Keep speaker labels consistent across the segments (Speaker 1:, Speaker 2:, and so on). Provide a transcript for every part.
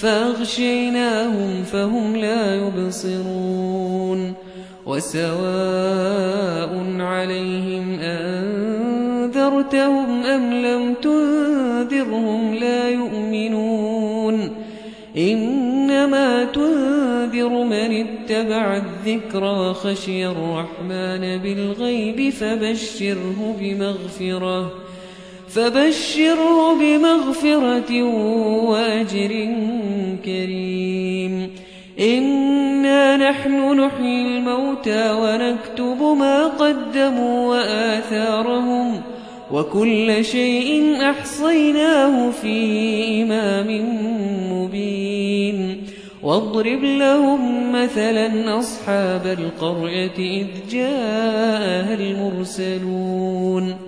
Speaker 1: فأغشيناهم فهم لا يبصرون وسواء عليهم أنذرتهم أم لم تنذرهم لا يؤمنون إنما تنذر من اتبع الذكر وخشي الرحمن بالغيب فبشره بمغفره فبشره بمغفرة واجر كريم إنا نحن نحيي الموتى ونكتب ما قدموا وآثارهم وكل شيء أحصيناه في إمام مبين واضرب لهم مثلا أصحاب القرية إذ جاءها المرسلون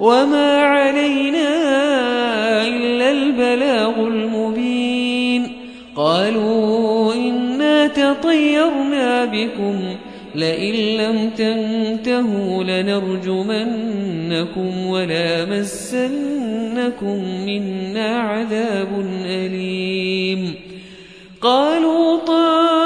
Speaker 1: وما علينا إلا البلاغ المبين قالوا إنا تطيرنا بكم لئن لم تنتهوا لنرجمنكم ولا مسنكم منا عذاب أليم قالوا طال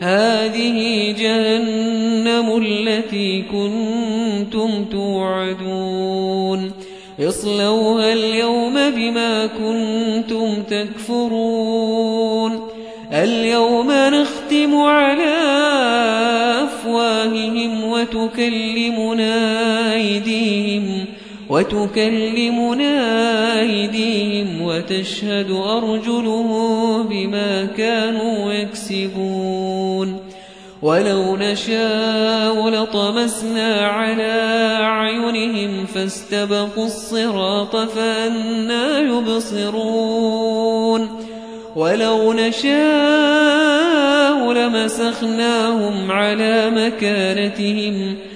Speaker 1: هذه جهنم التي كنتم توعدون اصلوها اليوم بما كنتم تكفرون اليوم نختم على أفواههم وتكلمنا أيديهم وتكلمنا أيديهم وتشهد أرجلهم بما كانوا يكسبون ولو نشاء لطمسنا على أعينهم فاستبقوا الصراط فأنا يبصرون ولو نشاء لمسخناهم على مكانتهم فأنا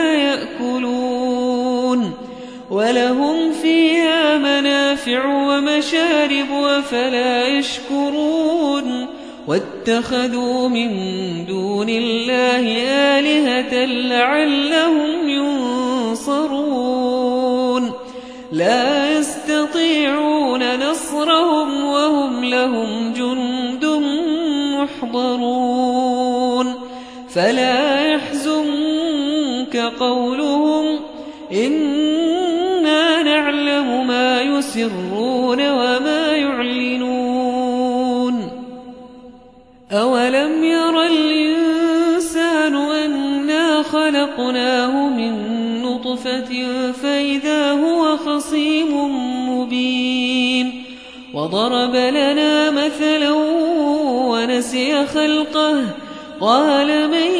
Speaker 1: لهم فيها منافع ومشارب وفلا يشكرون واتخذوا من دون الله آلهة لعلهم ينصرون لا يستطيعون نصرهم وهم لهم جند محضرون فلا يحزنك قول فإذا هو خصيم مبين وضرب لنا مثلا ونسي خلقه قال من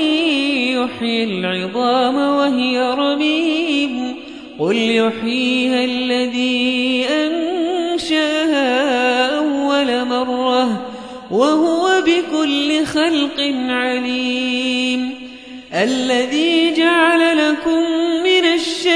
Speaker 1: يحيي العظام وهي رميم قل يحييها الذي أنشاها أول مرة وهو بكل خلق عليم الذي جعل لكم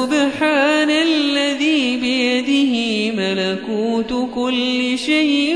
Speaker 1: سبحان الذي بيده ملكوت كل شيء